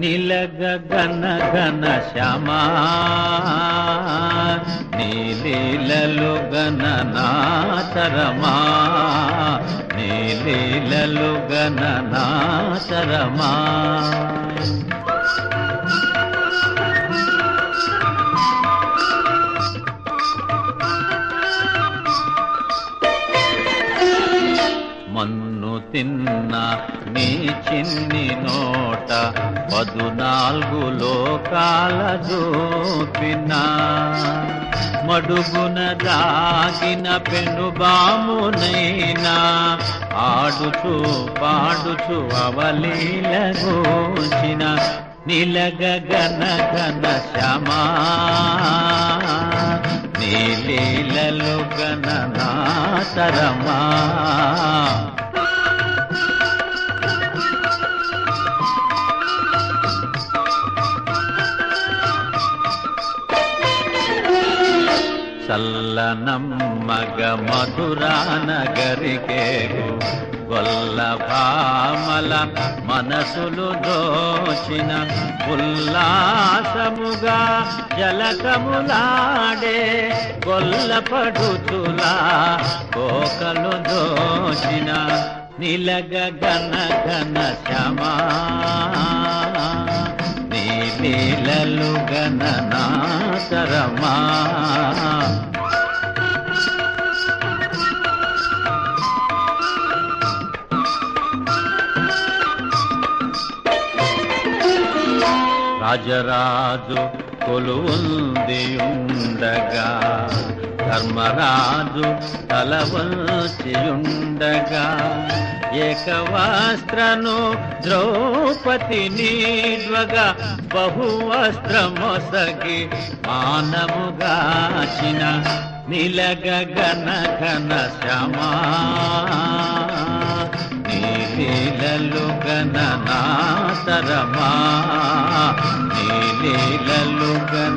నిలగ గన గన శ్యామా. నీలీలలు గణనాతరమా నీలీలలు గణనాతరమా మన్ను తిన్న నీ చిన్ని నోట పదునాలుగు లోకాల చూపిన మడుగున దాగిన పెనుబామునైనా. ఆడుచు పాడుచు అవలీల గోచిన. నిలగ గన గన శమా నీలీలలు గన నాతరమా చల్లనమ్మగ మధురా నగరికేగు మనసులు దోచిన ఉల్లాసముగా జలకములాడే గొల్లపడుతులా కోకలు దోచిన నిలగ గన గన శమా నీలీలలు గన రాజరాజు కొలువుంది ఉండగా ధర్మరాజు తలవల్చియుండగా ఏకవస్త్రను ద్రౌపది నీడ్వగా బహువస్త్రమొసగి మానముగాచిన నిలగన ఘన శ్యామా నీలీలలు గన నీలీలలు గణ